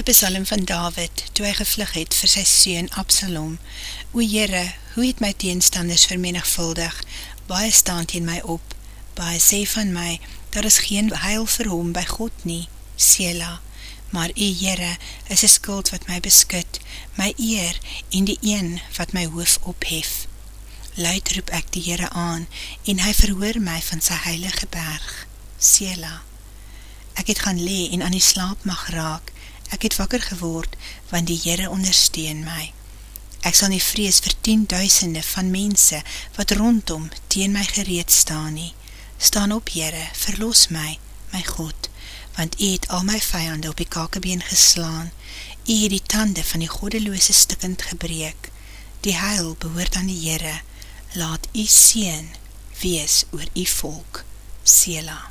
Een besalm van David, toe hy gevlug het vir sy seun Absalom. O Heere, hoe het my teenstanders vermenigvuldig, baie staan teen my op, baie sê van my, daar is geen heil vir hom by God nie, Sela. Maar o Heere, is een skuld wat my beskut, my eer en die een wat my hoof ophef. Luid roep ek die Heere aan, en hy verhoor my van sy heilige berg, Sela. Ek het gaan lee en aan die slaap mag raak, ek het wakker geword, want die Heere ondersteun my. Ek sal nie vrees vir tienduisende van mense, wat rondom teen my gereed staan nie. Staan op, Heere, verlos my, my God, want U het al my vijande op die kakebeen geslaan. U het die tande van die godeloose stikkend gebreek. Die heil behoort aan die Heere, laat U seen wees oor U volk. Sela.